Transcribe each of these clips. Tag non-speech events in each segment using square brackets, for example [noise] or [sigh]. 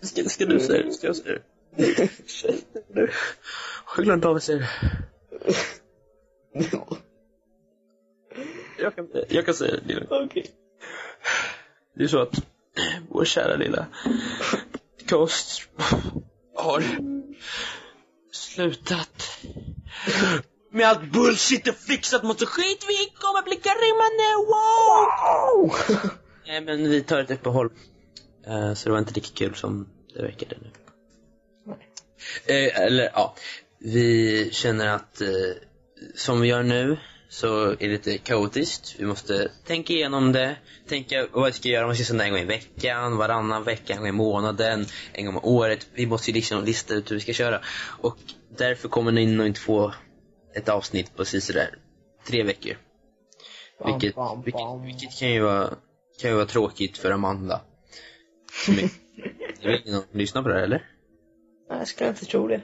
Ska, ska du säga det? Ska jag säga det? Nu. Har jag glömt av att säga det? Ja. Jag kan, jag kan säga det. Okej. Det är så att vår kära lilla Ghost har slutat med allt bullshit och fixat mot så skit. Vi kommer bli grymmande, wow! [laughs] Nej men vi tar ett uppehåll. Eh, så det var inte lika kul som det verkade nu. Eh, eller ja, vi känner att eh, som vi gör nu så är det lite kaotiskt. Vi måste tänka igenom det, tänka vad vi ska göra, om vi ska sända en gång i veckan, varannan vecka, en gång i månaden, en gång om året. Vi måste ju liksom lista ut hur vi ska köra. Och därför kommer ni nog inte få ett avsnitt på sådär tre veckor. Vilket, bam, vilket, bam. vilket kan ju vara, kan ju vara tråkigt för Amanda. Är, det är väl ingen som lyssnar på det här, eller? Nej, jag skulle inte tro det.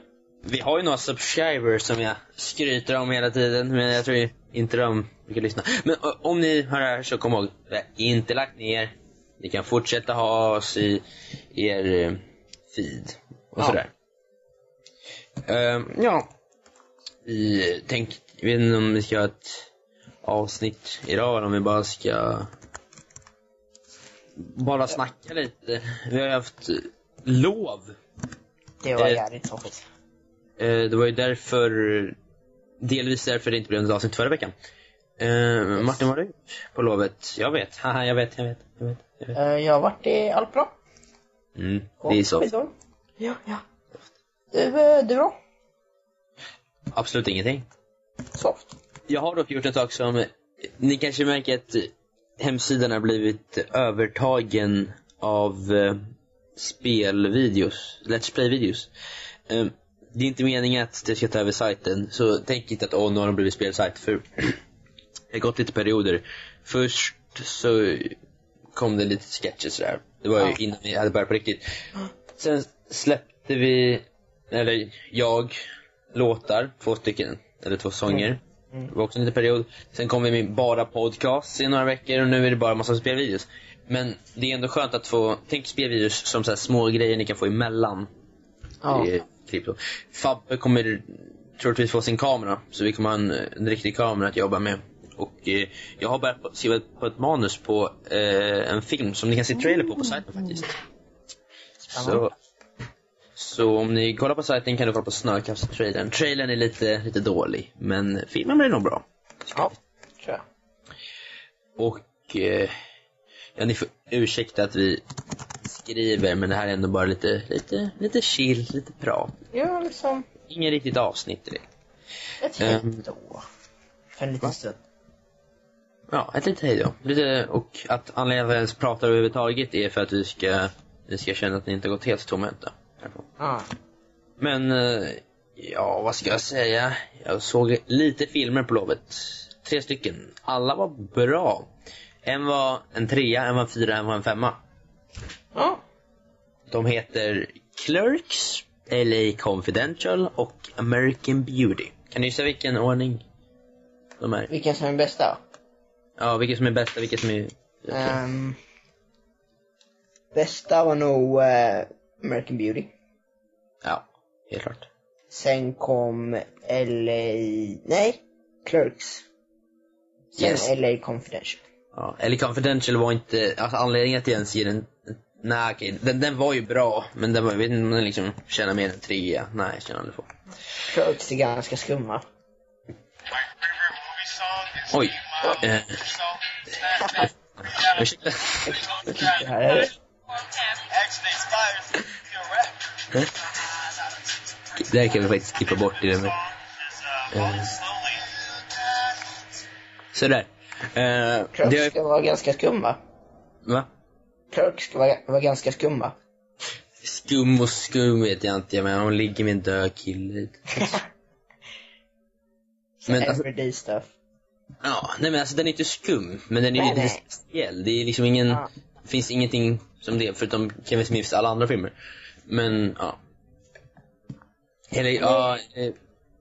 Vi har ju några subscribers som jag skryter om hela tiden, men jag tror inte de brukar lyssna. Men om ni hör det här så kom ihåg, vi har inte lagt ner. Ni kan fortsätta ha oss i er eh, feed och Ja. sådär. Ehm, ja. Vi tänkte, jag vet inte om vi ska ha ett avsnitt idag eller om vi bara ska bara snacka lite. Vi har ju haft lov Det var Eh. jävligt tråkigt. Eh, det var ju därför, delvis därför det inte blev något avsnitt förra veckan. Eh, Martin, vad har du på lovet? Jag vet, haha, jag vet, jag vet, jag vet. Jag vet. Eh, Jag har varit i Alperna. Mm, det är så. Ja, ja. Du, eh, du då? Absolut ingenting. Soft. Jag har dock gjort en sak som, ni kanske märker att hemsidan har blivit övertagen av eh, spelvideos, Let's Play-videos. Eh, det är inte meningen att det ska ta över sajten, så tänk inte att åh, nu har de blivit spelsajt, för [clears throat] det har gått lite perioder. Först så kom det lite sketches där. Det var ju innan vi hade börjat på riktigt. Sen släppte vi, eller jag, låtar, två stycken, eller två sånger. Mm. Det var också en liten period. Sen kom vi med bara podcast i några veckor och nu är det bara massa spelvideos. Men det är ändå skönt att få, tänk spelvideos som så här små grejer ni kan få emellan Ja. klipp. då. Fabbe kommer troligtvis få sin kamera, så vi kommer ha en, en riktig kamera att jobba med. Och eh, jag har börjat skriva på ett manus på eh, en film som ni kan se trailer på på sajten faktiskt. Så, så om ni kollar på sajten kan du kolla på Snökast-trailern. Trailern är lite, lite dålig, men filmen blir nog bra. Ja, tror jag. Och eh, ja, ni får ursäkta att vi skriver, men det här är ändå bara lite, lite, lite chill, lite bra. Ja, liksom Ingen riktigt avsnitt direkt. ett Ehm. hej då. För en liten stund. Ja, ett litet hej då. Lite, och att anledningen till att jag ens pratar överhuvudtaget är för att vi ska, vi ska känna att ni inte har gått helt tomhänta. Ja. Men, eh, ja vad ska jag säga? Jag såg lite filmer på lovet. Tre stycken. Alla var bra. En var en trea, en var en fyra, en var en femma. Ja. De heter Clerks, LA Confidential och American Beauty. Kan du gissa vilken ordning de är? Vilken som är bästa? Ja, vilken som är bästa, vilken som är... Ehm, bästa var nog eh, American Beauty. Ja, helt klart. Sen kom LA... Nej, Clerks. Sen Yes. LA Confidential. Ja, LA Confidential var inte, alltså anledningen till att jag ens ger den, nej okej, den, den var ju bra, men den var, jag vet inte om den liksom tjänar mer än trea. Nej, jag känner aldrig på. Clerks är ganska skumma. Oj. Eh, ursäkta. Det här är... Det här kan vi faktiskt klippa bort i den. Eh, sådär. Eh, Clerks det, ska vara ganska skumma. va? Clerks ska vara, vara ganska skumma. Skum och skum vet jag inte, men hon ligger med en död kille. [laughs] Men alltså- Everyday stuff. Ja, nej men alltså den är inte skum, men den är Nej, lite nej. speciell. Det är liksom ingen, Ja. finns ingenting som det, förutom Kevin Smiths alla andra filmer. Men, ja. Eller, ja, eh,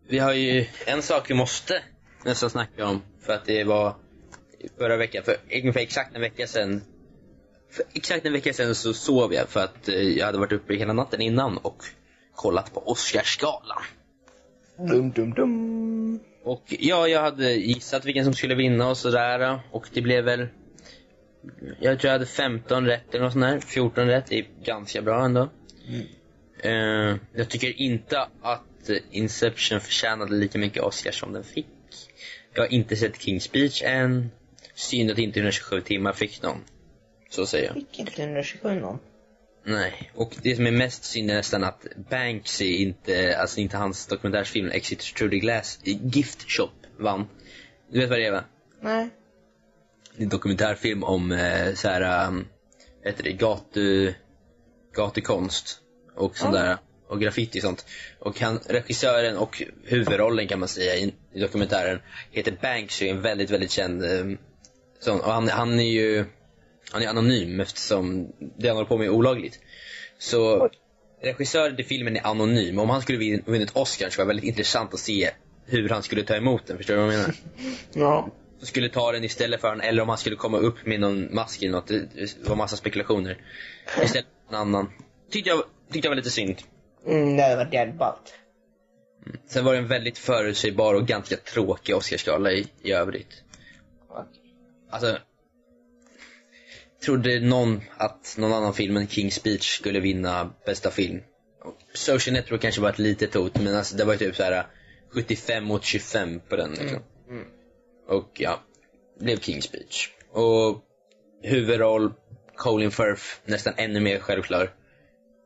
vi har ju en sak vi måste nästan snacka om, för att det var förra veckan. För ungefär exakt en vecka sedan för exakt en vecka sedan så sov jag för att eh, jag hade varit uppe hela natten innan och kollat på Oscarsgalan. Dum, dum, dum. Och ja, jag hade gissat vilken som skulle vinna och sådär. Och det blev väl... Jag tror jag hade 15 rätt eller något sånt där. 14 rätt. Det är ganska bra ändå. Mm. Eh, jag tycker inte att Inception förtjänade lika mycket Oscar som den fick. Jag har inte sett King's Speech än. Synd att inte 127 timmar fick någon. Så säger jag. Fick inte 127 någon. Nej, och det som är mest synd är nästan att Banksy inte, alltså inte hans dokumentärsfilm Exit Through the Glass, Gift Shop vann. Du vet vad det är va? Nej. Det är en dokumentärfilm om eh, så här, um, vad heter det, gatu, gatukonst och sånt där. Och graffiti och sånt. Och han, regissören och huvudrollen kan man säga i, i dokumentären heter Banksy, en väldigt, väldigt känd um, sån. Och han, han är ju, han är anonym eftersom det han håller på med är olagligt. Så regissören till filmen är anonym. Om han skulle vunnit Oscar så var det väldigt intressant att se hur han skulle ta emot den. Förstår du vad jag menar? [laughs] Ja. skulle ta den istället för honom, eller om han skulle komma upp med någon mask eller något. Det det var massa spekulationer. Istället för en annan. Tyckte jag, tyckte jag var lite synd. Mm, det varit jävligt ballt. Sen var det en väldigt förutsägbar och ganska tråkig Oscarsgala i, i övrigt. Alltså, trodde någon att någon annan film än King's Speech skulle vinna bästa film? Social Network kanske var ett litet hot, men alltså, det var typ så här 75 mot 25 på den liksom. Mm. Och ja, blev King's Speech. Och huvudroll, Colin Firth, nästan ännu mer självklar.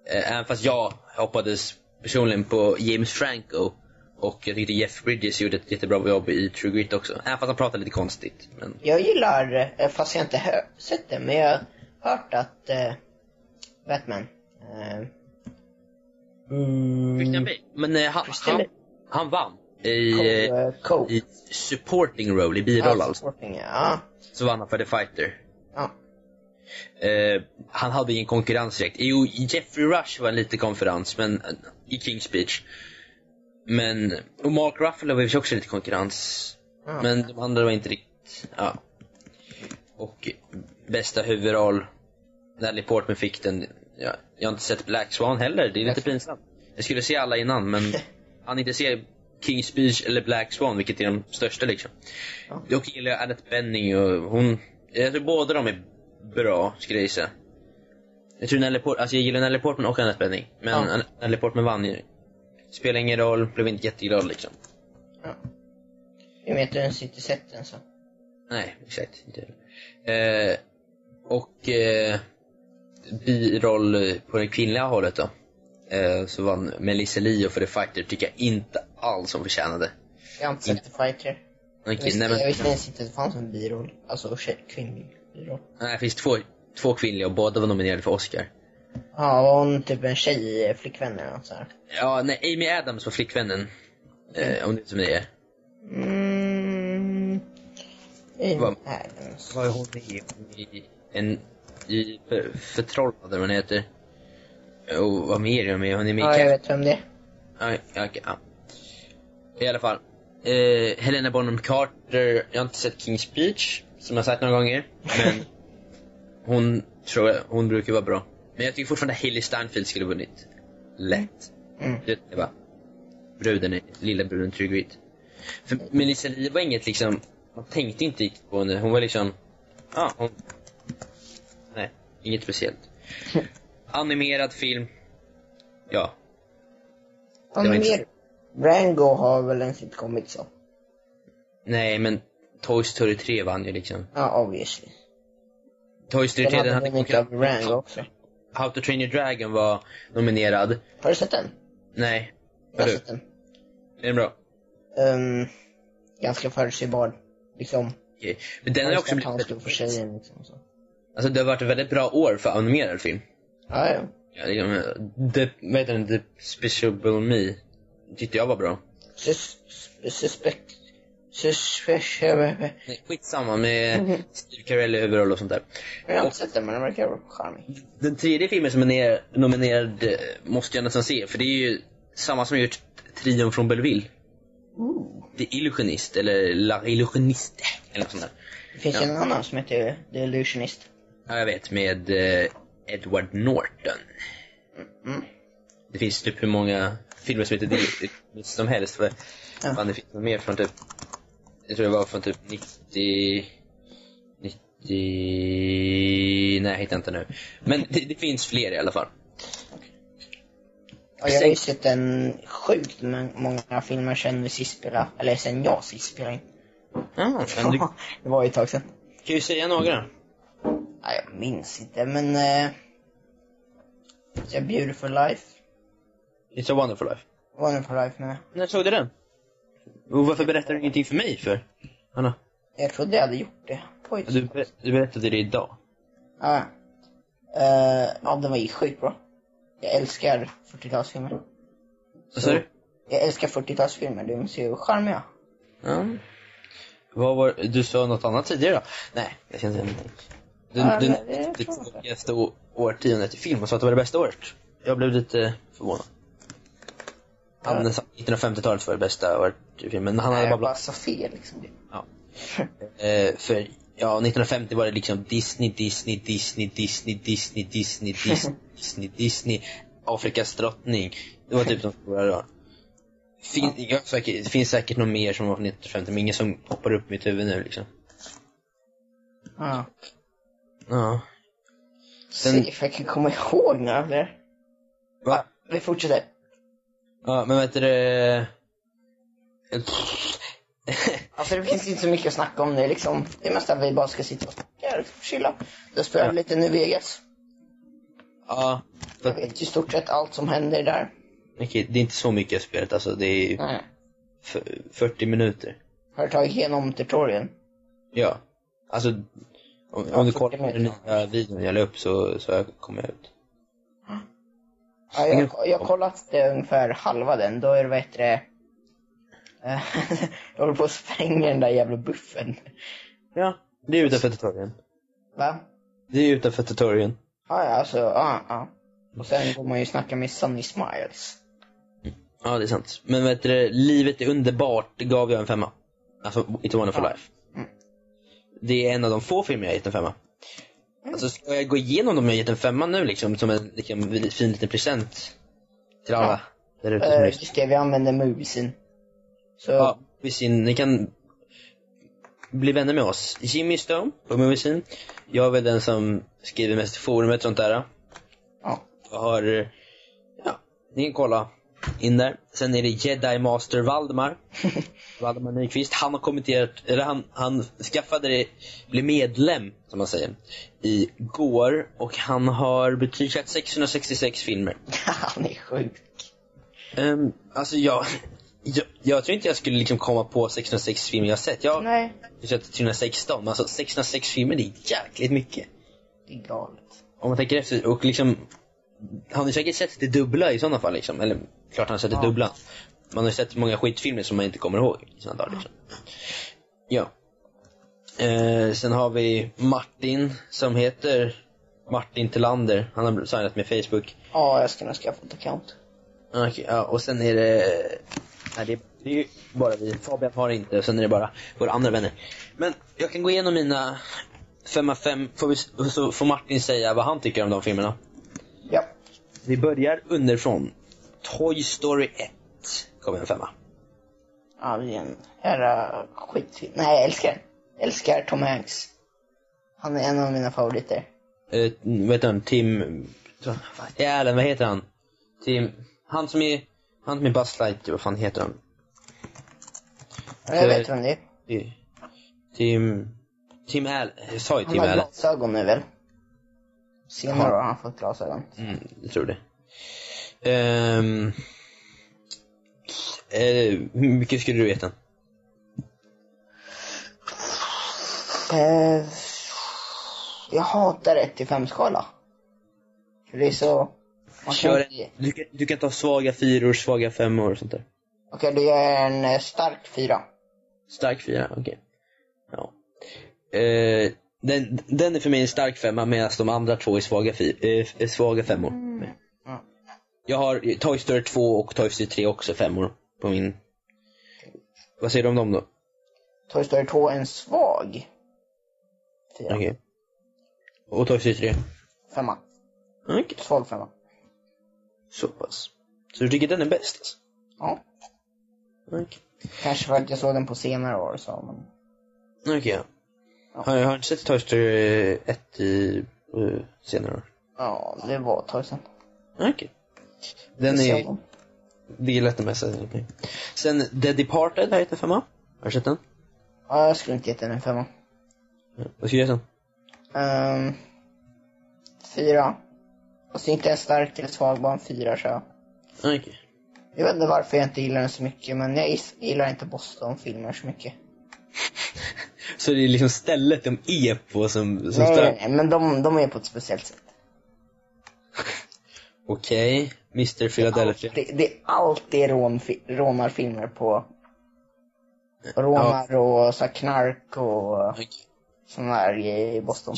Eh, Även fast jag hoppades personligen på James Franco. Och jag tyckte Jeff Bridges gjorde ett jättebra jobb i True Grit också. Även fast han pratade lite konstigt. Men Jag gillar, eh, fast jag inte hör, sett det, men jag har hört att eh, Batman eh, mm, Christian Bale. Men eh, han, han, han vann. I, eh, Co- eh. I supporting roll, i biroll Ja, alltså. Ja. Så vann han för The Fighter. ja. Eh, han hade ingen konkurrens direkt. Jo, Jeffrey Rush var en liten konferens, men eh, i King's Speech. Men, och Mark Ruffalo var också lite konkurrens. Ja. Men de andra var inte riktigt, ja. Och bästa huvudroll, Natalie Portman fick den. Ja, jag har inte sett Black Swan heller, det är lite pinsamt. Jag skulle se alla innan, men [laughs] han inte se King's Speech eller Black Swan, vilket är de största liksom. Dock gillar jag Annette Bening och hon, jag tror båda de är bra, skulle jag gissa. Jag tror Natalie Portman, alltså jag gillar Natalie Portman och Annette Bening. Men Ja. Natalie Portman vann ju. Spelar ingen roll, blev inte jätteglad liksom. ja. Jag vet inte ens inte sett den så. Nej, exakt. Inte eh, Och eh, biroll på det kvinnliga hållet då. Eh, så vann Melissa Leo för The Fighter, tycker jag inte alls hon förtjänade. Jag har inte sett The Fighter. Jag Okej, visste, nej, men, jag visste ens inte att det fanns en biroll. Alltså kvinnlig nej, det finns två, två kvinnliga och båda var nominerade för Oscar. Ja, var hon typ en tjej, eh, flickvän eller något så här? Ja, nej, Amy Adams var flickvännen. Eh, om det är som det är. Mm. Amy Vad- Adams. Vad är hon i? En, i för, Förtrollade, vad hon heter. Och vad mer är hon med? Hon är med i Ja, jag vet vem det är. Ja, ja, okej, ja. I alla fall. Eh, Helena Bonham Carter, jag har inte sett King's Speech, som jag sagt några gånger. Men hon tror jag, hon brukar vara bra. Men jag tycker fortfarande Hailey Steinfeld skulle vunnit. Lätt. Mm. Det det var bruden, i- lilla bruden True Grit. För Melissa Lee var inget liksom, man tänkte inte riktigt på henne. Hon var liksom, ja, hon... Nej, inget speciellt. [laughs] Animerad film. Ja, mer. Rango har väl ens inte kommit så. Nej, men Toy Story 3 vann ju liksom. Ja, obviously. Toy Story Den 3 den hade Rango också. How to Train Your Dragon var nominerad. Har du sett den? Nej. Jag har sett den. Är den bra? Um, ganska förutsägbar. Liksom. Okej. Men den har också blivit för tjejen liksom. Så. Alltså det har varit ett väldigt bra år för animerad film. Ja, ja. Ja, liksom, The, vad heter den? The Special Me. Tyckte jag var bra. Sus, suspect. Nej, skitsamma med Mhm. Steve Carell i huvudroll och sånt där. Jag har inte sett den men den verkar charmig. Den tredje filmen som är nominerad måste jag nästan se, för det är ju samma som gjort Trion från Belleville. Ooh. The Illusionist, eller La Illusioniste, eller något sånt där. Det finns Ja. en annan som heter The Illusionist. Ja, jag vet, med eh, Edward Norton. Mm. Det finns typ hur många filmer som heter The Illusionist som helst. För, Ja. Fan, det finns mer från typ, jag tror det var från typ 90, 90, nej jag hittar inte nu. Men det, det finns fler i alla fall. Och jag har ju sett en sjukt må- många filmer sen vi sist spelade, eller sen jag sist spelade in. Ja, men [laughs] du det var ju ett tag sedan. kan ju säga några. Nej, jag minns inte, men... Eh, så Beautiful Life. It's a wonderful life. Wonderful Life menar jag. När såg du den? Och varför berättar du ingenting för mig för? Anna, Jag trodde jag hade gjort det. Oj. du, ber- du berättade det idag. Ja. Eh, ja, den var ju skitbra. Jag älskar 40-talsfilmer. Vad sa du? Jag älskar 40-talsfilmer, de är så charmiga. Ja. Vad var, du sa något annat tidigare då? Nej, jag känner ingenting. Du, Ja, du nämnde å- årtiondet i film och sa att det var det bästa året. Jag blev lite förvånad. Ja. sa 1950-talet var det bästa året i film, men han Nej, hade bara bara sa fel liksom. Ja. Eh, för, ja, 1950 var det liksom Disney, Disney, Disney, Disney, Disney, Disney, [laughs] Disney, Disney, Disney, Afrikas drottning. Det var typ de stora då. Fin, ja, säkert, det finns säkert något mer som var från 1950, men ingen som poppar upp i mitt huvud nu liksom. Ja. Ja. Se Sen- if jag kan komma ihåg några det. Va? Vi fortsätter. Ja, men vet du det... Alltså det finns inte så mycket att snacka om. Är liksom, det är mest att vi bara ska sitta och snacka, liksom, chilla. Jag spelar Ja. lite New Vegas. Ja, Jag vet i stort sett allt som händer där. okej, det är inte så mycket jag spelat, alltså det är Nej. f- 40 minuter. Har du tagit igenom tutorialen? Ja. Alltså, om, Ja, om du 40 kollar på den nya videon jag la upp så, så kommer jag ut. Ja, jag, jag har kollat det ungefär halva den. Då är det? Eh, jag håller på att spränga den där jävla buffen. Ja, det är utanför tutorialen. Va? Det är utanför tutorialen. Ja, ja, alltså, ja, ja. Och sen går man ju och snackar med Sunny Smiles. Ja, det är sant. Men vet du, livet är underbart, gav jag en femma. Alltså, It's a wonderful Ja. life. Mm. Det är en av de få filmer jag gett en femma. Alltså, ska jag gå igenom dem jag gett en femma nu liksom, som en liksom, fin liten present till alla där ute Uh, lyssnar? just det, vi använder Moviesin. Så, Ja, vi sin, ni kan bli vänner med oss. Jimmy Stone på Moviesin. Jag är väl den som skriver mest i forumet och sånt där. ja. Jag har, ja, ni kan kolla in där. Sen är det Jedi Master Valdemar. [laughs] Valdemar Nyqvist. Han har kommenterat, eller han, han skaffade det, blev medlem, som man säger, igår. Och han har betygsatt 666 filmer. [laughs] Han är sjuk. Um, alltså jag, jag, jag tror inte jag skulle liksom komma på 606 filmer jag sett. Jag har sett 316, men alltså 606 filmer det är jäkligt mycket. det är galet. Om man tänker efter, och liksom, han har säkert sett det dubbla i sådana fall liksom. Eller klart han har sett det Ja. dubbla. Man har sett många skitfilmer som man inte kommer ihåg i sådana dagar liksom. Ja. Eh, sen har vi Martin som heter Martin Tillander. Han har signat med Facebook. Ja, jag ska nog skaffa ett account. Okej, ja, och sen är det... Nej, det är, det är ju bara vi. Fabian har inte, sen är det bara våra andra vänner. Men jag kan gå igenom mina fem av fem, får vi, så får Martin säga vad han tycker om de filmerna. Ja. Vi börjar underifrån. Toy Story 1 kommer en femma. Ja, det är en jävla skitfilm. Nej, jag älskar den. Älskar Tom Hanks. Han är en av mina favoriter. Uh, heter han? Tim... Jävlar, vad heter han? Tim... Han som är... Han är Buzz Lightyear, vad fan heter han? Ja, jag vet vem det är. Tim... Tim... Allen. Jag sa ju Han Tim har Allen. glasögon nu väl? Senare har han fått glasögon. Mm, jag tror det. Ehm, eh, hur mycket skulle du veta? Eh, jag hatar 1 till 5 skala. För det är så... Kan Kör, inte... du, kan, du kan ta svaga fyror, svaga femmor och sånt där. Okej, då gör jag en eh, stark fyra. Stark fyra, okej. Ja. Eh, den, den är för mig en stark femma medan de andra två är svaga, fyr, eh, är svaga femmor. Ja. Jag har Toy Story 2 och Toy Story 3 också femmor på min. Vad säger du om dem då? Toy Story 2 är en svag fyra. Okej. Och Toy Story 3? Femma. Okej. Svag femma. Så pass. Så du tycker den är bäst alltså? Ja. Okej. Kanske för att jag såg den på senare år så, men... Okej, ja. Ja. Har, har du inte sett Toy Story 1 i uh, senare år? Ja, det var ett tag sedan. Okej. Den Vi är, det är lätt att messa. Okay. Sen The Departed har gett en femma. Har du sett den? Ja, jag skulle inte gett den en femma. Vad ska du ge den? Ehm, fyra. Alltså inte en stark eller svag, bara en fyra så. Okej. Jag vet inte varför jag inte gillar den så mycket, men jag gillar inte Boston-filmer så mycket. [laughs] Så det är liksom stället de är på som, som Nej, stör? nej, nej, men de, de är på ett speciellt sätt. [laughs] Okej, Mr Philadelphia. Det, det är alltid rån, rånarfilmer på rånar och så knark och Okej. sådana här grejer i Boston.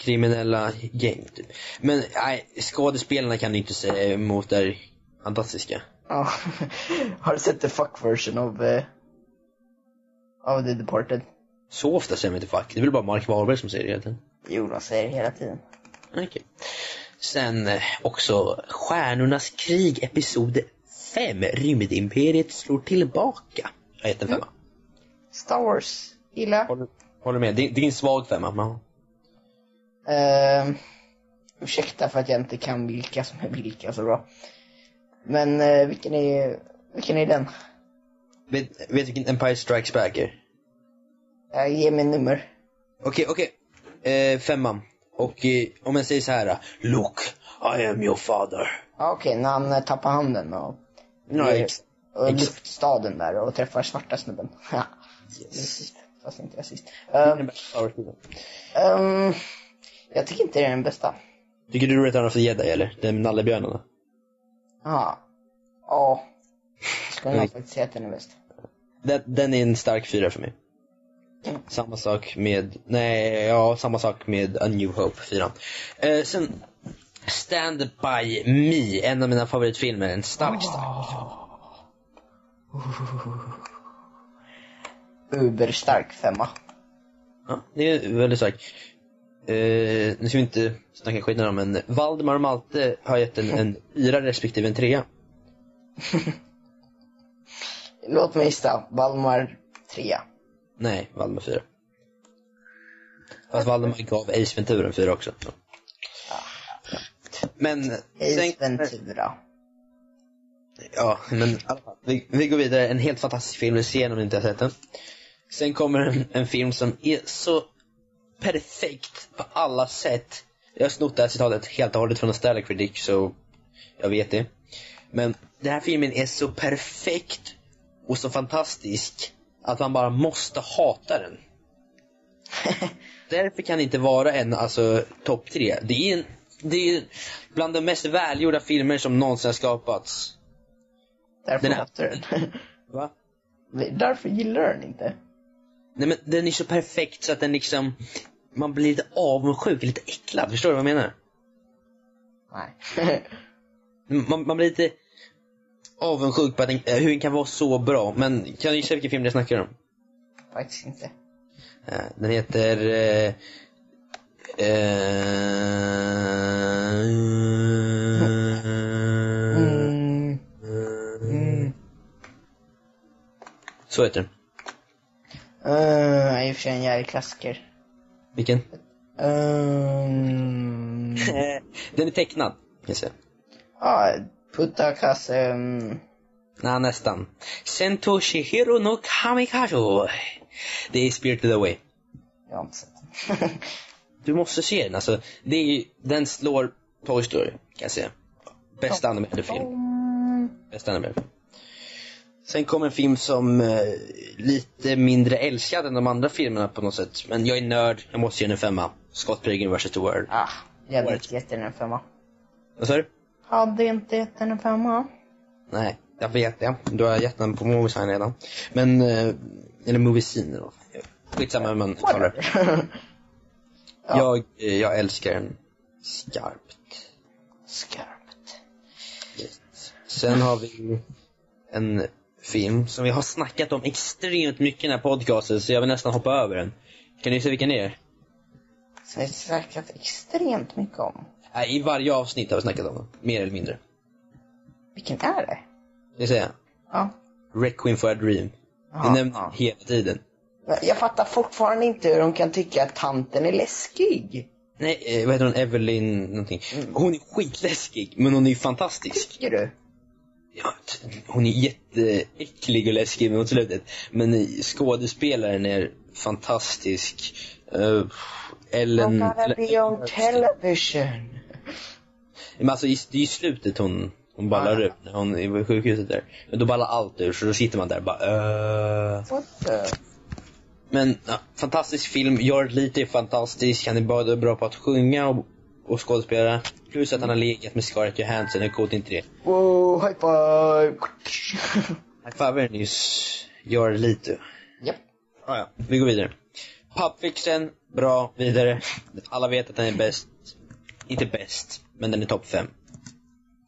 Kriminella gäng, typ. Men nej, skådespelarna kan du inte säga emot är fantastiska. Ja. [laughs] Har du sett the fuck version av, eh, av The Departed? Så ofta säger man inte fuck. Det är väl bara Mark Wahlberg som säger det hela tiden. Jo, de säger det hela tiden. Okej. Sen eh, också Stjärnornas krig episod 5. Rymdimperiet slår tillbaka. Jag heter en femma. Star Wars, gillar jag. Håller, håller med. Det, det är en svag femma. Men... Uh, ursäkta för att jag inte kan vilka som är vilka så bra. Men eh, vilken är, vilken är den? Vet, vet du vilken Empire Strikes Back är? Uh, ge mig nummer. Okej, okej. Eh, femman. Och om jag säger så här. Look, I am your father. Okej, när han tappar handen och, Ja, ex- och luftstaden där och träffar svarta snubben. Ja, [laughs] yes. fast inte rasist. Um, um, jag tycker inte det är den bästa. Tycker du Return the Jedi eller? Den med nallebjörnarna? Ja. Ja. Jag skulle nog Nej. faktiskt säga att den är bäst. Den, den är en stark fyra för mig. Mm. Samma sak med, nej, ja, samma sak med A New Hope, fyran. Eh, sen, Stand By Me, en av mina favoritfilmer, en stark, stark. Uberstark femma. Ja, det är väldigt starkt. Eh, nu ska vi inte snacka skit om men Valdemar och Malte har gett en, en fyra respektive en trea. [laughs] Låt mig gissa. Valmar trea. Nej, Valdemar fyra. Fast Valdemar gav Ace Ventura en fyra också. Så. Men Ace Ventura. ja, men i alla fall, vi, vi går vidare. En helt fantastisk film, se om ni inte har sett den. Sen kommer en, en film som är så perfekt på alla sätt. Jag har snott det här citatet helt och hållet från Nostalgic Critic, så jag vet det. Men den här filmen är så perfekt och så fantastisk att man bara måste hata den. [laughs] Därför kan det inte vara en, alltså, topp tre. Det är en, det är bland de mest välgjorda filmer som någonsin har skapats. Därför Den hatar du den. Va? [laughs] Därför gillar du den inte. Nej men den är så perfekt så att den liksom, man blir lite avundsjuk, lite äcklad. Förstår du vad jag menar? Nej. [laughs] Man, man blir lite avundsjuk på att den, eh, hur den kan vara så bra. Men kan du gissa vilken film jag snackar om? Faktiskt inte. Eh, Den heter... Eh, eh, Mm. Mm. Så heter den. Uh, I och för sig en jävlig klassiker. Vilken? Um, [laughs] Den är tecknad, kan jag ja, Puttakas, um, Nej, nästan. Sento Shihiro no Kamikaze. Det är Spirited Away. jag har inte sett den. [laughs] Du måste se den, alltså. Det är, ju- den slår Toy Story, kan jag säga. Bästa animerade film. Bästa animerade film. Sen kom en film som eh, lite mindre älskad än de andra filmerna på något sätt. Men jag är nörd, jag måste ge den en femma. Scott Pilgrim vs. The World. Ah, jag hade inte gett den en femma. Vad sa du? Hade inte gett den en femma. Nej, jag vet det. Du har gett den på Movie Sign redan. Men, eh, eller Movie Scene då. Skitsamma hur man uttalar det. [laughs] Ja. Jag, eh, jag älskar den skarpt. Skarpt. Sen har vi en film som vi har snackat om extremt mycket i den här podcasten så jag vill nästan hoppa över den. Kan ni se vilken det är? Som vi har snackat extremt mycket om. Nej, I varje avsnitt har vi snackat om den. Mer eller mindre. Vilken är det? Det säger jag. Ja. Requiem for a Dream. Ja, Vi nämner ja. hela tiden. Jag fattar fortfarande inte hur de kan tycka att tanten är läskig. Nej, eh, vad heter hon? Evelyn någonting. Hon är skitläskig, men hon är ju fantastisk. Tycker du? Ja, hon är jätteäcklig och läskig mot slutet. Men skådespelaren är fantastisk. Uh, Ellen... I'm gonna be on television. Men alltså, det är ju slutet hon, hon ballar ur. När hon är på sjukhuset där. Men då ballar allt ur, så då sitter man där och bara uh. What the? Men ja, fantastisk film. Jared Leto är fantastisk. Han är både bra på att sjunga och, och skådespela. Plus att han har legat med Scarlett Johansson. Hur coolt är inte det? Wow, high five! High five nyss. Jared Leto. Japp. Ah, ja, vi går vidare. Pulp Fiction, bra, vidare. Alla vet att den är bäst. Inte bäst, men den är topp 5.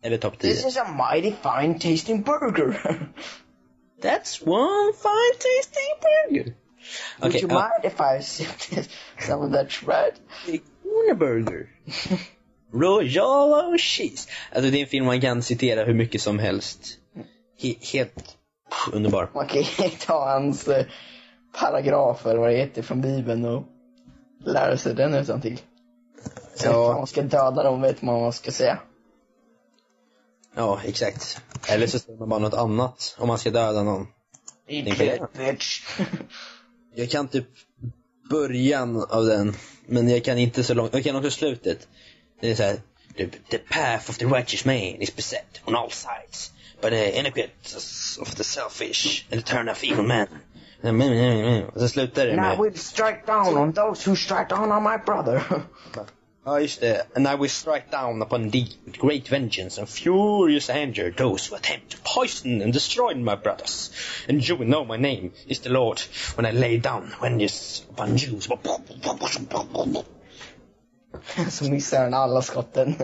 Eller topp 10. This is a mighty fine tasting burger. [laughs] That's one fine tasting burger. Would you ja, mind if I sipped [laughs] some of that shred? Burger. [laughs] Royal cheese. Alltså det är en film man kan citera hur mycket som helst. He helt pff, underbar. Man kan [laughs] ta hans eh, paragrafer, vad det heter, från bibeln och lära sig den utan till. Sen Ja. man ska döda dem vet man vad man ska säga. Ja, exakt. Eller så säger man bara något annat om man ska döda någon. Eat it, jag. bitch. [laughs] Jag kan typ början av den, men jag kan inte så långt. Jag kan också slutet. Det är så här, the, path of the righteous man is beset on all sides. But the iniquities of the selfish and the turn of evil men. Och så slutar det And I med, will strike down on those who strike down on my brother. [laughs] ja just det, and I will strike down upon thee with great vengeance and furious anger those who attempt to poison and destroy my brothers. And you will know my name is the Lord when I lay down vengeance upon Jews. [laughs] Så missar han alla skotten.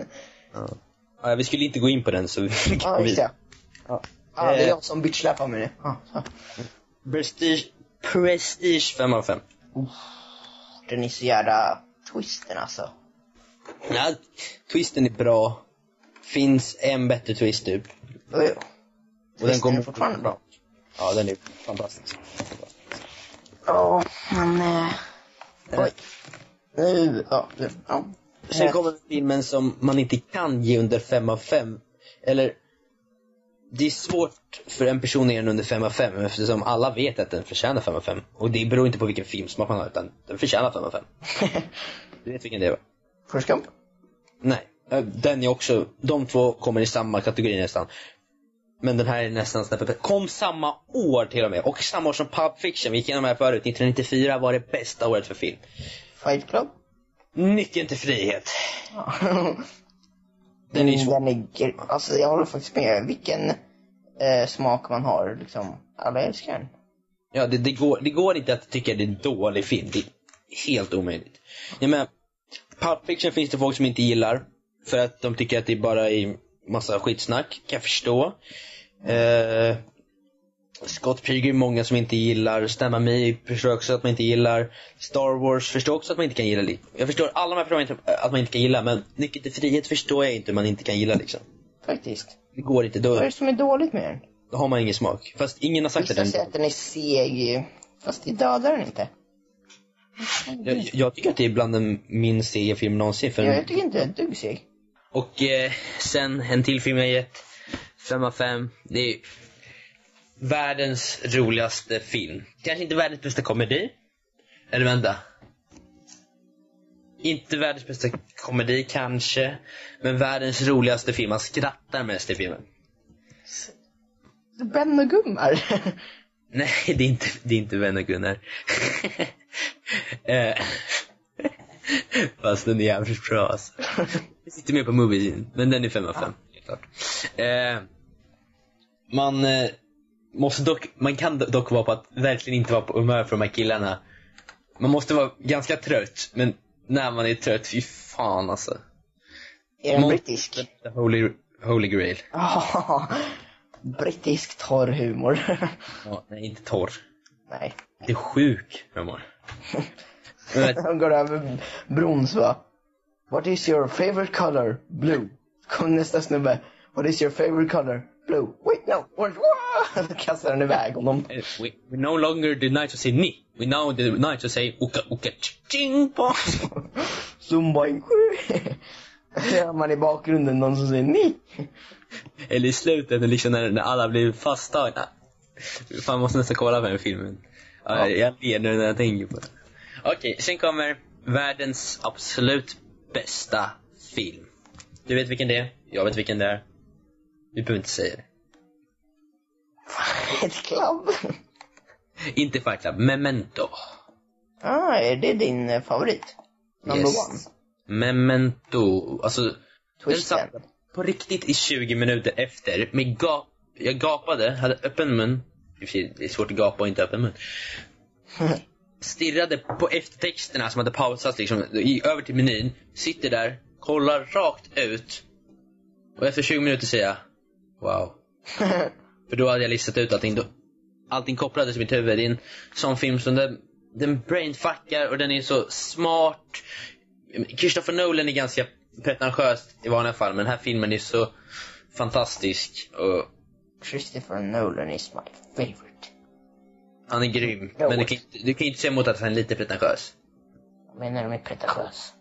Ja, vi skulle inte gå in på den så Ja, just det. Ja, ja, det är Eh. jag som bitchsläpar mig nu. Ja, så. Prestige, Prestige 5 av 5. Den är så jävla twisten alltså. Ja, twisten är bra. Finns en bättre twist typ. Jo, jo. Och den kommer fortfarande bra. Ja, den är fantastisk. Ja, men... Eh, oj. Nu, ja, ja. Sen Eh, kommer filmen som man inte kan ge under 5 av 5. Eller, det är svårt för en person att ge den under 5 av 5 eftersom alla vet att den förtjänar 5 av 5. Och det beror inte på vilken filmsmak man har utan den förtjänar 5 av 5. [laughs] Du vet vilken det är va? Forrest Gump? Nej, eh, den är också, de två kommer i samma kategori nästan. Men den här är nästan snäppet bättre. Kom samma år till och med. Och samma år som Pulp Fiction, vi gick igenom här förut. 1994 var det bästa året för film. Fight Club? Nyckeln till frihet. [laughs] Den är ju svår. Den är, alltså jag håller faktiskt med. Vilken eh, smak man har liksom. Alla älskar den. Ja, det, det, går, det går inte att tycka det är en dålig film. Det är helt omöjligt. Ja, men, Pulp Fiction finns det folk som inte gillar. För att de tycker att det bara är massa skitsnack. Kan jag förstå. Eh, Scott Pilgrim många som inte gillar. Stämma mig förstår också att man inte gillar. Star Wars förstår också att man inte kan gilla. Jag förstår alla de här förstår att man inte kan gilla. Men Nyckeln till frihet förstår jag inte hur man inte kan gilla liksom. Faktiskt. Det går inte. Vad är Då, det som är dåligt med den? då har man ingen smak. Fast ingen har sagt att Vissa säger att den är seg. Fast det dödar den inte. Jag, jag tycker att det är bland den min seriefilm någonsin. För Jag tycker inte den är seg. Och eh, sen en till film jag gett 5 av 5. Det är världens roligaste film. Kanske inte världens bästa komedi. Eller vänta. Inte världens bästa komedi kanske. Men världens roligaste film. Man skrattar mest i filmen. Ben och Gummar. [laughs] Nej, det är inte, det är inte Vän och Gunnar. [laughs] [laughs] Eh, Fast den är jävligt bra alltså. Jag sitter med på movie men den är 5 av 5. helt klart. Eh, man eh, måste dock, man kan dock vara på att verkligen inte vara på humör för de här killarna. Man måste vara ganska trött, men när man är trött, fy fan alltså. är den brittisk? The Holy, holy grail. [laughs] Brittisk torr humor. Ja, nej, inte torr. Nej. Det är sjuk humor. Han går över bron så va. What is your favorite color? Blue. Kom nästa snubbe. What is your favorite color? Blue. Wait no. Då [laughs] kastar han iväg honom. we, we no longer deny to say ni. We now deny to say uka uka ching pong. Zumba in Hör man i bakgrunden någon som säger ni. Eller i slutet liksom när, när alla blir fasttagna. Fan, måste nästan kolla på den filmen. Ja. Ja. Jag ler nu när jag tänker på det. Okej, sen kommer världens absolut bästa film. Du vet vilken det är, jag vet vilken det är. Vi behöver inte säga det. Ett klubb. Inte Fight Club, Memento. Ah, är det din eh, favorit? Number Yes. one? Memento, alltså den Twisten. satt på riktigt i 20 minuter efter med gap. Jag gapade, hade öppen mun. Det är svårt att gapa och inte öppen mun. [laughs] Stirrade på eftertexterna som hade pausats liksom, i, över till menyn. Sitter där, kollar rakt ut. Och efter 20 minuter säger jag, wow. [laughs] För då hade jag listat ut allting. Då, allting kopplades i mitt huvud. Det är en sån film som den, den brainfuckar och den är så smart. Christopher Nolan är ganska pretentiös i vanliga fall, men den här filmen är så fantastisk. Och Christopher Nolan is my favorite. han är grym. Ja, Men du kan, inte- du kan inte säga emot att han är lite pretentiös. Vad menar du med pretentiös?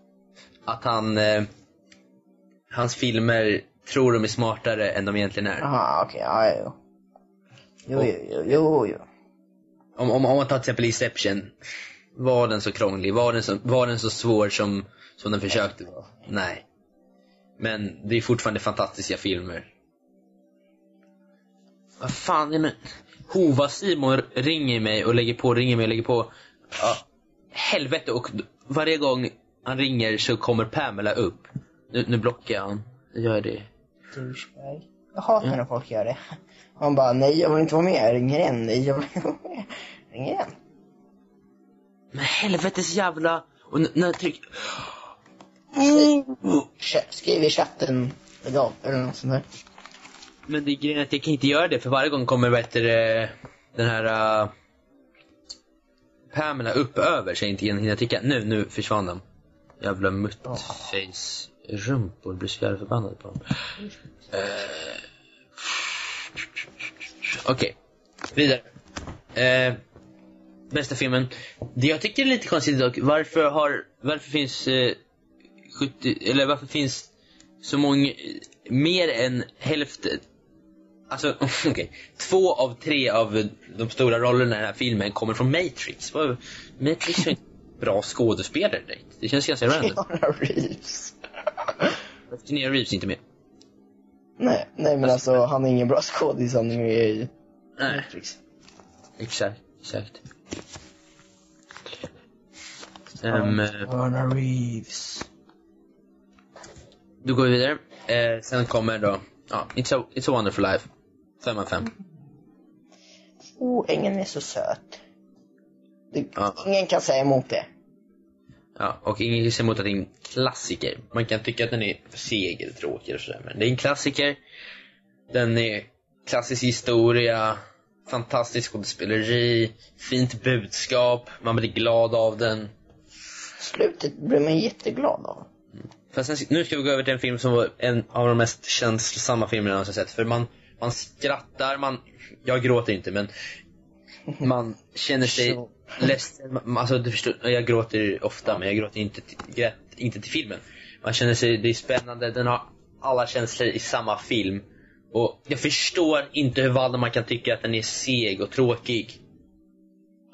Att han... Eh, hans filmer tror de är smartare än de egentligen är. Jaha, okej, ja, jo. Jo, jo, jo, jo, jo. Om, om, om man tar till exempel Inception. Var den så krånglig? Var den så, var den så svår som, som den försökte vara? Nej. Men det är fortfarande fantastiska filmer. Vad fan, nej men. Hova Simon ringer mig och lägger på, ringer mig och lägger på. Ja, helvete och varje gång han ringer så kommer Pamela upp. Nu, nu blockar jag han. Gör det. Douchebag. Jag hatar när folk gör det. Man bara, nej jag vill inte vara med, jag ringer igen, nej jag vill inte vara med. Ringer igen. Men helvetes jävla... Och när jag trycker... Ch- Skriv i chatten idag, eller något sånt där. Men det är grejen att jag kan inte göra det för varje gång kommer vad heter det, den här uh, Pamela upp över så jag inte hinner trycka. Nu, nu försvann den. Jävla muttface rumpor, blir så jävla förbannad på dem. Uh, Okej, vidare. Eh, bästa filmen. Det jag tycker är lite konstigt dock, varför har, varför finns eh, 70, eller varför finns så många, mer än hälften, alltså [laughs] okej, två av tre av de stora rollerna i den här filmen kommer från Matrix. Matrix är inte bra skådespelare direkt. Det känns ganska random. [laughs] Keanu Reeves. Keanu Reeves inte med. Nej, nej men alltså han är ingen bra skådis, han är med i Nej, Matrix. exakt, exakt. Um, Keanu Reeves. då går vi vidare. Eh, sen kommer då, ja, It's a, It's a wonderful life. Fem av fem. Oh, ängeln är så söt. Det, Ja. Ingen kan säga emot det. Ja, och ingen kan säga emot att det är en klassiker. Man kan tycka att den är seg eller tråkig och sådär, men det är en klassiker. Den är klassisk historia, fantastisk skådespeleri, fint budskap, man blir glad av den. Slutet blir man jätteglad av. Fast sen, nu ska vi gå över till en film som var en av de mest känslosamma filmerna jag någonsin sett. För man, man skrattar, man, jag gråter inte men man känner sig ledsen. Man- Alltså du förstår, jag gråter ofta men jag gråter inte till, grät, inte till filmen. Man känner sig, det är spännande, den har alla känslor i samma film. Och jag förstår inte hur Valdemar kan tycka att den är seg och tråkig.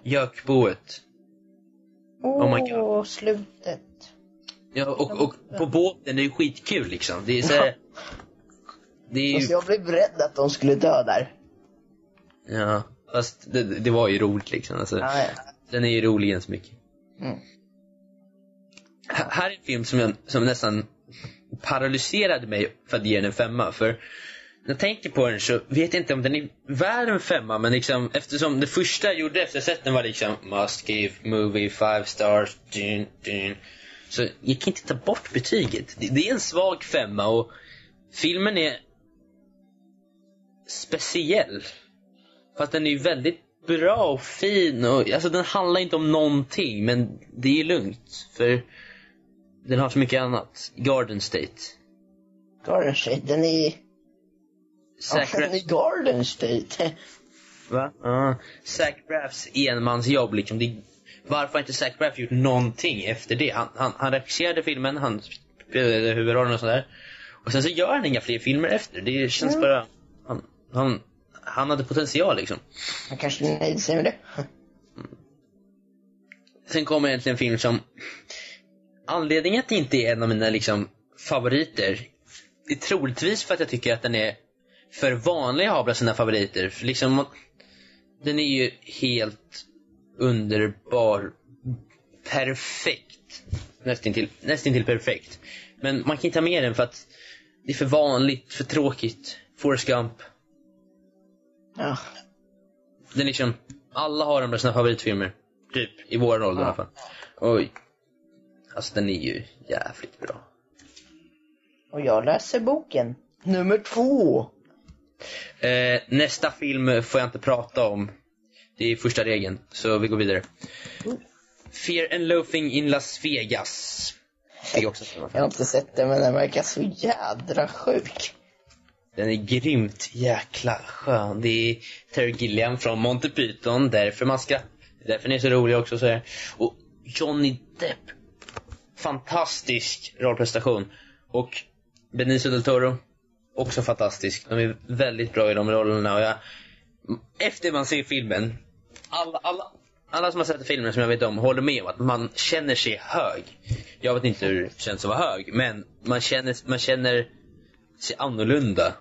Gökboet. Åh, Oh God. slutet. Ja, och, och på båten, det är ju skitkul liksom. Det är så här, [laughs] Det är ju, Alltså jag blev rädd att de skulle dö där. ja, fast det, det var ju roligt liksom. Alltså, Ja, ja. Den är ju rolig ganska mycket. Mm. Här är en film som, jag, som nästan paralyserade mig för att ge den en femma. För när jag tänker på den så vet jag inte om den är värd en femma. Men liksom, eftersom det första jag gjorde efter ha sett den var liksom Must give movie five stars. Dun, dun. Så jag kan inte ta bort betyget. Det, det är en svag femma och filmen är speciell. Fast den är ju väldigt bra och fin och alltså den handlar inte om någonting men det är lugnt för den har så mycket annat. Garden State. Garden State, den är... Ja, Zac den är Garden State. Va? Ja. Zac Braffs enmansjobb liksom. Det, varför har inte Zac Braff gjort någonting efter det? Han, han, han regisserade filmen, han spelade huvudrollen och sådär. Och sen så gör han inga fler filmer efter. Det känns Mm. bara... Han, han, hade potential liksom. Han kanske nöjde sig med det. Sen kommer egentligen en film som... Anledningen att det inte är en av mina liksom favoriter är troligtvis för att jag tycker att den är för vanlig att ha bland sina favoriter. För liksom, den är ju helt underbar. Perfekt. Nästintill, nästintill perfekt. Men man kan inte ha med den för att det är för vanligt, för tråkigt. Forrest Gump. Ja. Den liksom, alla har bland sina favoritfilmer. Typ, i vår ålder i alla fall. Oj. Alltså den är ju jävligt bra. Och jag läser boken. Nummer två. Eh, nästa film får jag inte prata om. Det är första regeln, så vi går vidare. Fear and Loathing in Las Vegas. Jag också Jag har inte sett den men den verkar så jädra sjuk. Den är grymt jäkla skön. Det är Terry Gilliam från Monty Python, därför man ska... Därför den är så rolig också. Så här. Och Johnny Depp. Fantastisk rollprestation. Och Benicio del Toro. Också fantastisk. De är väldigt bra i de rollerna. Och jag, efter man ser filmen, alla, alla, alla som har sett filmen som jag vet om håller med om att man känner sig hög. Jag vet inte hur det känns att vara hög, men man känner, man känner sig annorlunda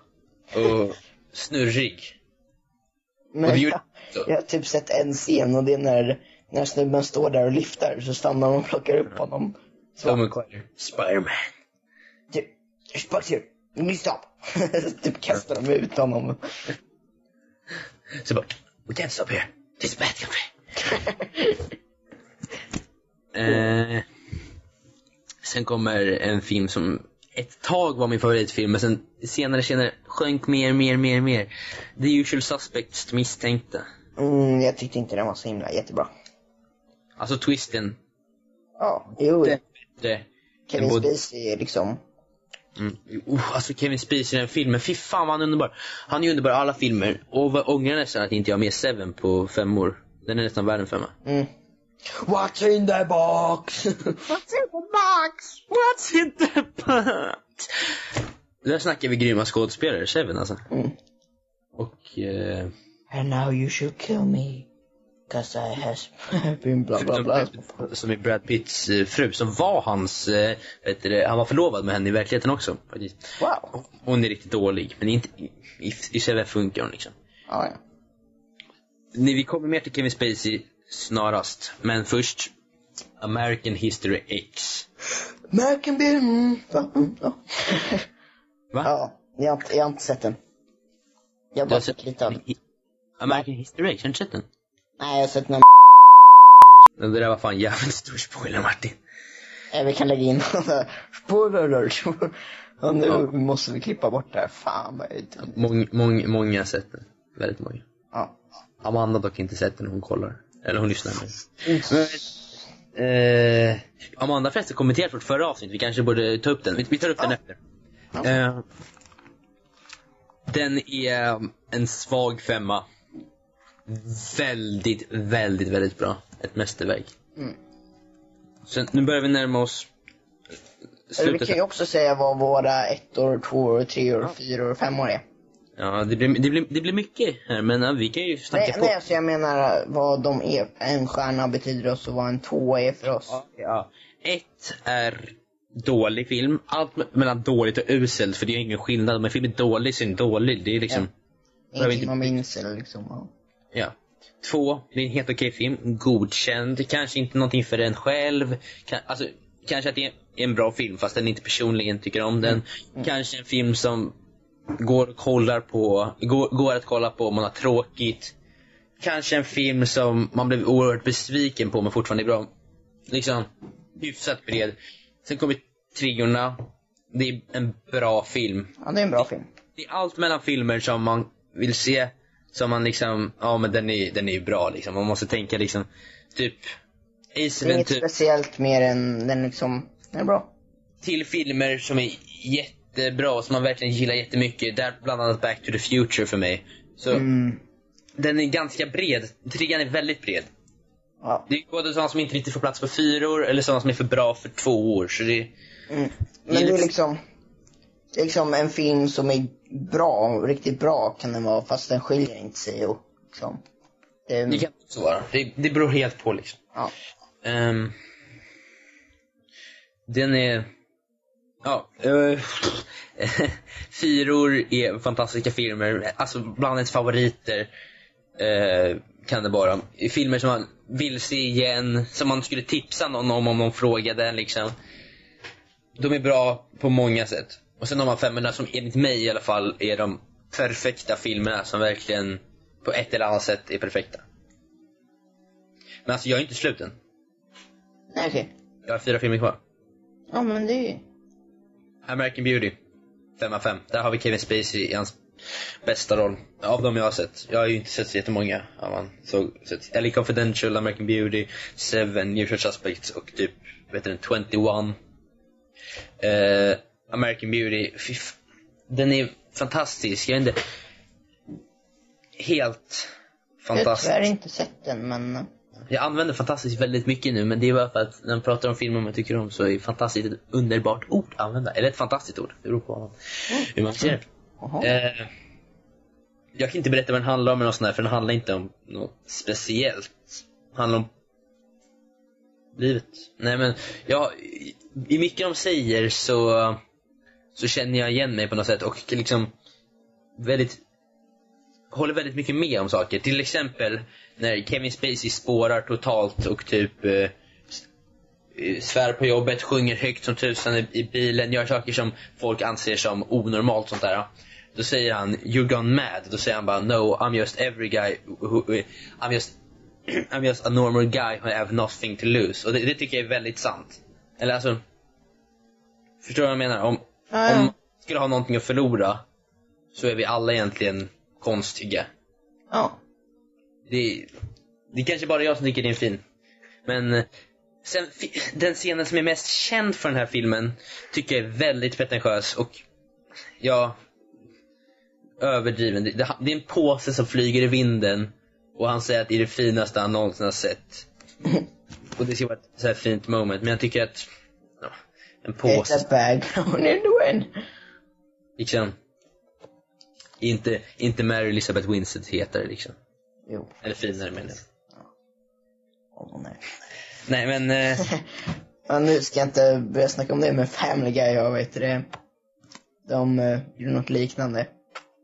och [laughs] snurrig. Och Men jag, gjorde- jag har typ sett en scen och det är när, när snubben står där och lyfter så stannar de och plockar upp honom. McQuire. Spiderman. typ, there's bugs here. You need to stop. [laughs] typ kastar de ut honom. Så bara, we can't stop here. This is bad country. eh, sen kommer en film som ett tag var min favoritfilm, men sen senare senare sjönk mer, mer, mer, mer. The Usual Suspects, misstänkta. mm, jag tyckte inte den var så himla jättebra. Alltså twisten. Ja, jo. Det, det, Kevin både- Spacey liksom, Mm. Oh, alltså Kevin Spacey i den filmen, fy fan vad han är underbar. Han är underbar i alla filmer. Och vad ångrar nästan att inte jag har med Seven på fem år. Den är nästan värd en femma. mm. What's in the box? What's in the box? What's in the box? Där snackar vi grymma skådespelare, Seven alltså. Mm. Och... Eh, And now you should kill me. Cause I has [laughs] been bla bla bla. som är Brad Pitts eh, fru, som var hans, eh, vet du, han var förlovad med henne i verkligheten också. faktiskt. Wow. Hon är riktigt dålig, men inte, i, i, i Seven funkar hon liksom. Ja, ja. Nej, vi kommer mer till Kevin Spacey snarast. Men först, American History X. American Beer, mm. va? Mm, ja. Va? ja, jag har, inte, jag har inte sett den. Jag har bara sett lite av American History X, har du inte sett den? Nej, jag har sett någon Det där var fan jävligt stor spoiler Martin. Vi kan lägga in [laughs] Spoiler alert. Ja, nu Ja. måste vi klippa bort det här. Fan vad jag. Mång, mång, många har sett den. Väldigt många. Ja. Amanda har dock inte sett den, hon kollar. Eller hon lyssnar. Mm. Eh, Amanda förresten kommenterat vårt förra avsnitt, vi kanske borde ta upp den. Vi, vi tar upp den Ja. efter. Eh, den är en svag femma. Väldigt, väldigt, väldigt bra. Ett mästerverk. Mm. Sen, nu börjar vi närma oss Eller Vi slutet. kan ju också säga vad våra ettor, tvåor, treor, fyror och femmor är. Ja, det blir, det, blir, det blir mycket här, men ja, vi kan ju snacka Nej, på. nej, alltså jag menar vad de är. En stjärna betyder oss och vad en tvåa är för oss. Ja, ja. Ett är dålig film. Allt me- mellan dåligt och uselt, för det är ingen skillnad. Om en film är dålig så är den dålig. Det är liksom, behöver Ingenting inte- man minns eller liksom. Ja. ja. Två, det är en helt okej film. Godkänd. Kanske inte någonting för en själv. Kan, alltså, kanske att det är en bra film fast den inte personligen tycker om den. Kanske en film som går och kollar på, går, går att kolla på om man har tråkigt. Kanske en film som man blev oerhört besviken på men fortfarande är bra. Liksom, hyfsat bred. Sen kommer triorna. Det är en bra film. ja, det är en bra film. Det är allt mellan filmer som man vill se som man liksom, ja men den är, den är ju bra liksom. Man måste tänka liksom, typ Ace inget Ventura speciellt mer än den liksom, den är bra. till filmer som är jättebra och som man verkligen gillar jättemycket. Där bland annat Back to the Future för mig. Så Mm. den är ganska bred. Trean är väldigt bred. Ja. Det är både sådana som inte riktigt får plats på fyra år eller sådana som är för bra för två år. Så det, Mm. Men det är liksom, det är liksom en film som är bra, riktigt bra kan den vara, fast den skiljer inte sig och liksom. Det, det kan också vara. Det, det beror helt på liksom. ja. Ehm, den är... Ja. Uh, [laughs] Fyror är fantastiska filmer. Alltså bland ens favoriter eh, kan det vara. Filmer som man vill se igen, som man skulle tipsa någon om om någon frågade liksom. De är bra på många sätt. Och sen har man femmorna som enligt mig i alla fall är de perfekta filmerna som verkligen på ett eller annat sätt är perfekta. Men alltså jag är inte slut än. Nej okej. Jag har fyra filmer kvar. Ja men det är ju, American Beauty. 5 av 5. Där har vi Kevin Spacey i hans bästa roll. Av dem jag har sett. Jag har ju inte sett så jättemånga. Man såg, sett LA Confidential, American Beauty, Seven, Usual Suspects och typ, vet du 21. Eh, American Beauty, fy f- den är fantastisk. Jag vet inte. Helt jag har fantastisk. tyvärr inte sett den men, Jag använder fantastiskt väldigt mycket nu, men det är bara för att när man pratar om filmer man tycker om så är fantastiskt ett underbart ord att använda. Eller ett fantastiskt ord. Det beror på hur man ser det. Eh, jag kan inte berätta vad den handlar om eller något sånt där, för den handlar inte om något speciellt. Den handlar om livet. Nej men, ja, i- i mycket de säger så, så känner jag igen mig på något sätt och liksom väldigt håller väldigt mycket med om saker. Till exempel när Kevin Spacey spårar totalt och typ eh, eh, svär på jobbet, sjunger högt som tusan i, i bilen, gör saker som folk anser som onormalt sånt där. Då säger han “You're gone mad”. Då säger han bara “No, I'm just every guy who, who I'm just [clears throat] I'm just a normal guy who have nothing to lose”. Och det, det tycker jag är väldigt sant. Eller alltså, förstår du vad jag menar? Om, Ja, ja. om man skulle ha någonting att förlora så är vi alla egentligen konstiga. ja. Det, det är kanske bara jag som tycker det är fin. Men eh, sen, den scenen som är mest känd för den här filmen tycker jag är väldigt pretentiös och ja, överdriven. Det, det, det är en påse som flyger i vinden och han säger att det är det finaste han någonsin har sett. [laughs] Och det ska vara ett så här fint moment, men jag tycker att ja, en It's påse, a bag thrown in the wind. liksom, inte, inte Mary Elizabeth Winstead heter liksom. Jo. Eller finare menar jag. Åh nej. Nej men, eh, [laughs] Ja, nu ska jag inte börja snacka om det, men Family Guy, jag vet det. De uh, gjorde något liknande.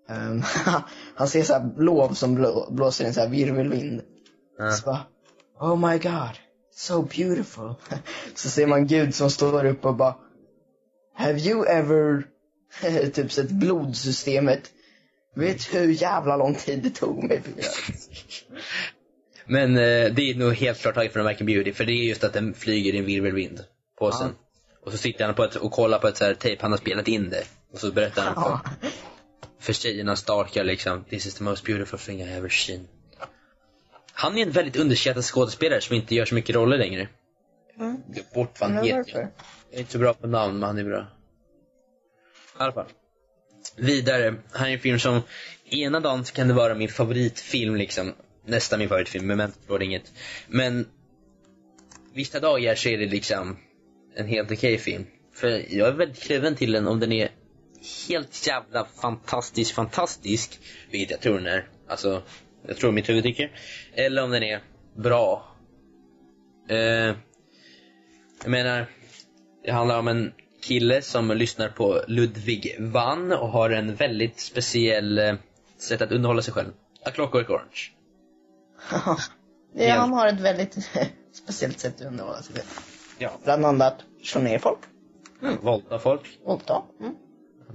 Ehm, [laughs] han ser så här lov som blå, blåser en så här virvelvind. ja. Så bara, oh my god, so beautiful. [laughs] så ser man Gud som står upp och bara, have you ever typ sett blodsystemet? Vet hur jävla lång tid det tog mig för? Men eh, det är nog helt klart taget från American Beauty, för det är just att den flyger i en virvelvind. Påsen. Och så sitter han på ett, och kollar på ett så här tejp, han har spelat in det. Och så berättar han för, Ja. för tjejerna Starkar liksom, this is the most beautiful thing I ever seen. Han är en väldigt underskattad skådespelare som inte gör så mycket roller längre. Mm. Bort vad han heter. Jag är inte så bra på namn, men han är bra. I alla fall. Vidare, här är en film som ena dagen kan det vara min favoritfilm liksom. Nästan min favoritfilm, men förstår inget. Men vissa dagar så är det liksom en helt okej film. För jag är väldigt kluven till den om den är helt jävla fantastisk, fantastisk. Vilket jag tror den är. Alltså, jag tror mitt huvud tycker. Eller om den är bra. Eh, jag menar, det handlar om en kille som lyssnar på Ludwig van och har en väldigt speciell eh, sätt att underhålla sig själv. A Clockwork Orange. det, han har ett väldigt [laughs] speciellt sätt att underhålla sig själv. Ja. Bland annat slå ner folk, Mm. Våldta folk. våldta. Mm.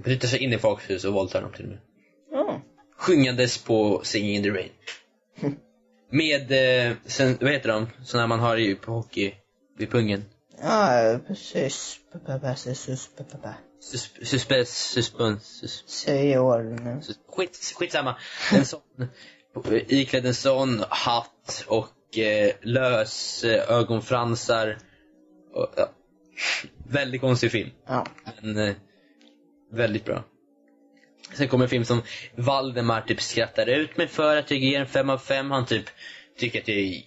Bryter sig in i folks hus och våldtar dem till och med. Ja. Sjungandes på Singing in the Rain. [laughs] Med, eh, sen, vad heter de? Såna man har ju på hockey vid pungen. Ja, precis. Precis. Sus, suspens, suspens, sus, skit, skitsamma. En sån, iklädd en sån hatt och eh, lös eh, ögonfransar. Och, ja. Väldigt konstig film. Ja. Men eh, väldigt bra. Sen kommer en film som Valdemar typ skrattar ut mig för att jag ger en 5 av 5. Han typ tycker att jag är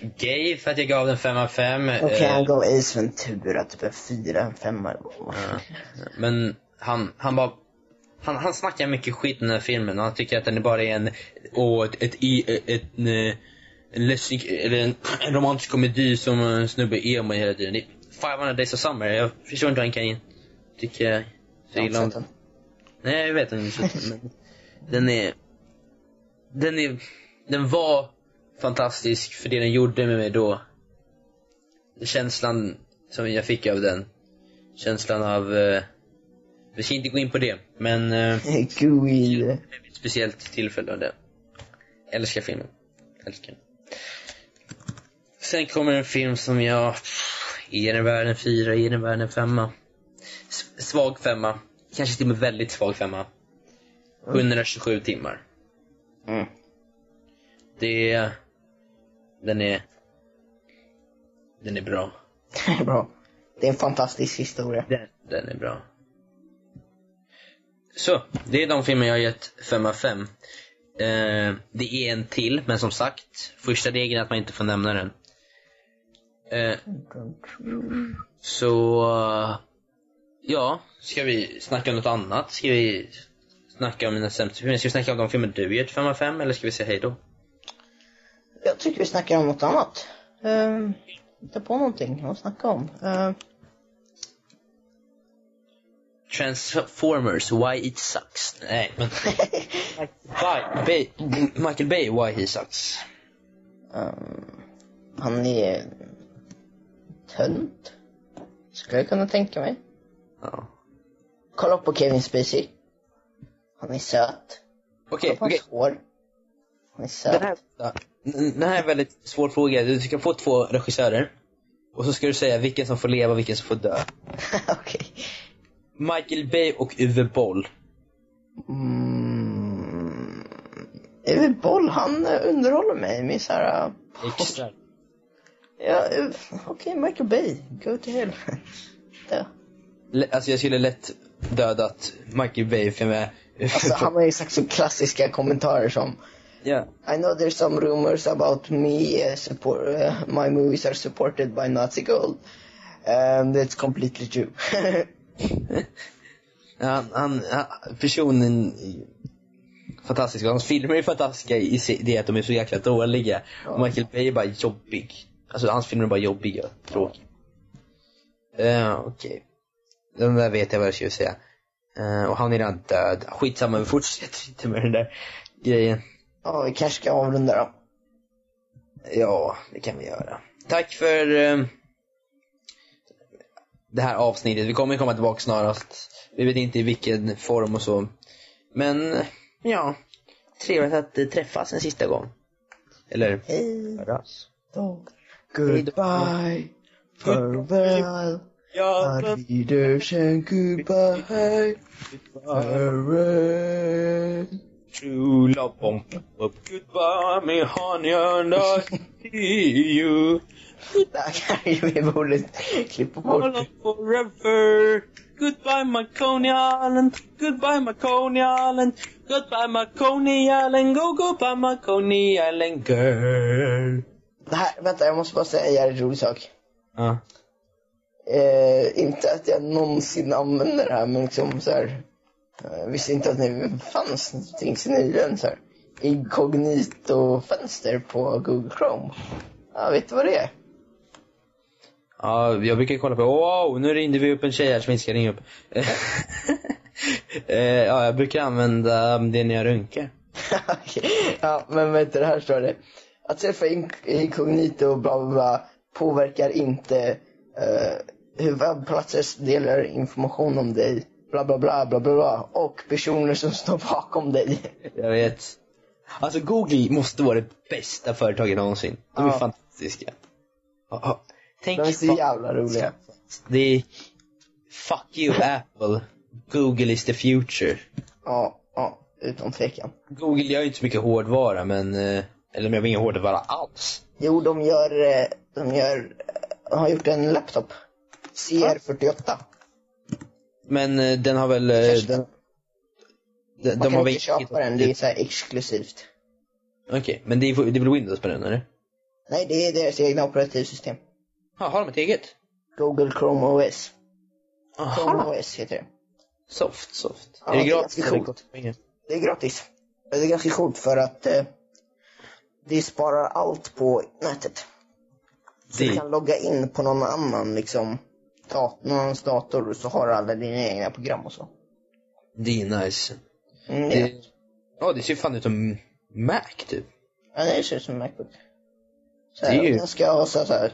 gay för att jag gav den 5 av 5. Okej, han gav Ace Ventura typ en fyra, en femma. Men han, han bara han, han snackar mycket skit i den här filmen och han tycker att den bara är en, åh, ett, ett, ett, ett, en, en, ledsen, eller en, en romantisk komedi som en snubbe är med hela tiden. Det är 500 Days of Summer. Jag förstår inte hur han kan tycka så illa om Nej, jag vet inte. Men den är... Den är... Den var fantastisk för det den gjorde med mig då. Känslan som jag fick av den. Känslan av... Eh, vi ska inte gå in på det, men... Eh, [laughs] Gooey. ett speciellt tillfälle av det. Älskar filmen. Älskar den. Sen kommer en film som jag... Ger den världen fyra, ger den världen femma. Svag femma. Kanske till och med väldigt svag femma. 127 timmar. Mm. Det är... Den är... Den är bra. Det är bra. Det är en fantastisk historia. Den, den är bra. Så, det är de filmer jag har gett 5 av 5. Eh, det är en till, men som sagt, första regeln är att man inte får nämna den. Eh, så, ja, ska vi snacka om något annat? Ska vi snacka om mina sämsta filmer? Ska vi snacka om de filmer du gett 5 av 5, eller ska vi säga hej då? Jag tycker vi snackar om något annat. Uh, hitta på någonting att snacka om. Uh, Transformers, Why It Sucks. Nej, men... [laughs] Why, Bay, Michael Bay, Why He Sucks. um, han är tönt. Skulle jag kunna tänka mig. Ja. Kolla på Kevin Spacey. Han är söt. Okej, på okej. hår. Den här, den här är en väldigt svår fråga. Du ska få två regissörer. Och så ska du säga vilken som får leva och vilken som får dö. [laughs] Okej. Michael Bay och Uwe Boll. Mm. Uwe Boll, han underhåller mig med så här. eh, Extra. Ja, okej, Michael Bay. Go to hell. [laughs] Dö. Alltså jag skulle lätt dödat Michael Bay för jag Alltså, han har ju sagt så klassiska kommentarer som Ja. I know there's some rumors about me uh, support uh, my movies are supported by Nazi gold. Um, that's completely true. [laughs] Han, han, personen fantastisk. Hans filmer är fantastiska i det att de är så jäkla dåliga. Och Michael Bay är bara jobbig. Alltså hans filmer är bara jobbiga, tråkiga. Uh, Okej. Den där vet jag vad jag skulle säga. Eh, och han är redan död. Skitsamma, vi fortsätter inte med den där grejen. Ja, vi kanske ska avrunda då. Ja, det kan vi göra. Tack för eh, det här avsnittet. Vi kommer komma tillbaka snarast. Vi vet inte i vilken form och så. Men, ja. Trevligt att eh, träffas en sista gång. Eller Hej höras. då. Goodbye. Farewell. Ja, Wiedersehen, goodbye. Farewell. True love won't up. Goodbye me honey and I see you. Där kan vi borde klippa bort. All forever. Goodbye Marconi Island. Goodbye Marconi Island. Goodbye Marconi Island. Go goodbye Marconi Island girl. Det här, vänta, jag måste bara säga en jävligt rolig sak. Ja. Eh, inte att jag någonsin använder det här, men liksom så här. Jag visste inte att det fanns tills nyligen så här. Inkognito-fönster på Google Chrome. Ja, vet du vad det är? Ja, jag brukar kolla på, wow, nu ringde vi upp en tjej här som inte ska ringa upp. [laughs] Eh, ja, jag brukar använda det när jag runkar. [laughs] ja, men vet du, det här står det. Att in, inkognito och bla bla bla påverkar inte eh, hur webbplatser delar information om dig. Bla bla bla bla bla. Och personer som står bakom dig. Jag vet. Alltså Google måste vara det bästa företaget någonsin. De är Ja. fantastiska. Ja, ja. tänk De är så jävla roliga. Det är, fuck you Apple. Google is the future. Ja, ja, utan tvekan. Google gör ju inte så mycket hårdvara men, eh, eller de gör ingen hårdvara alls. Jo, de gör, eh, de gör, eh, har gjort en laptop. CR48. Men eh, den har väl, eh, Kanske. den, de, Man de har kan väl inte köpa den, det är så exklusivt. Okej, men det är, det är väl Windows på den eller? Nej, det är deras egna operativsystem. Ja, har de ett eget? Google Chrome OS. Chrome Aha. OS heter det. Soft, soft. Ja, är det det är gratis? eller coolt. Det är gratis. Det är ganska coolt för att eh, det sparar allt på nätet. Så du Det, kan logga in på någon annan liksom, dat någon annans dator och så har du alla dina egna program och så. det är nice. Mm, Det, ja. ja, det ser fan ut som Mac typ. ja, det ser ut som Macbook. Så Det är här, ju- Den ska ha så här,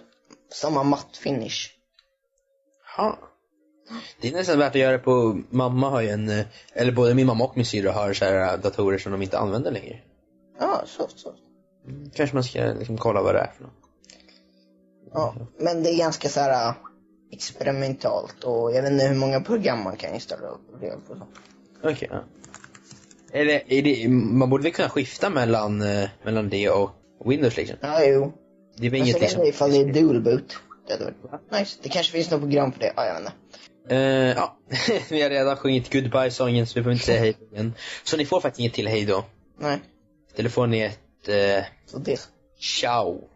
samma matt finish. Ha. Det är nästan värt att göra på, mamma har ju en, eh, eller både min mamma och min syrra har så här datorer som de inte använder längre. Ja, så, så. Kanske man ska liksom kolla vad det är för något. Ja, men det är ganska så här äh, experimentalt och jag vet inte hur många program man kan installera så. Okej, ja. Eller, är det, man borde väl kunna skifta mellan, eh, mellan det och Windows liksom? Ja, jo. Det är väl inget liksom... ifall det är dual boot. Det hade varit. Nice. Det kanske finns något program för det. Ja, jag vet inte. Eh, ja, [laughs] vi har redan sjungit goodbye-sången så vi behöver inte säga hej igen. Så ni får faktiskt inget till hej då. Nej. Telefonen är ett, eh, Så det. ciao.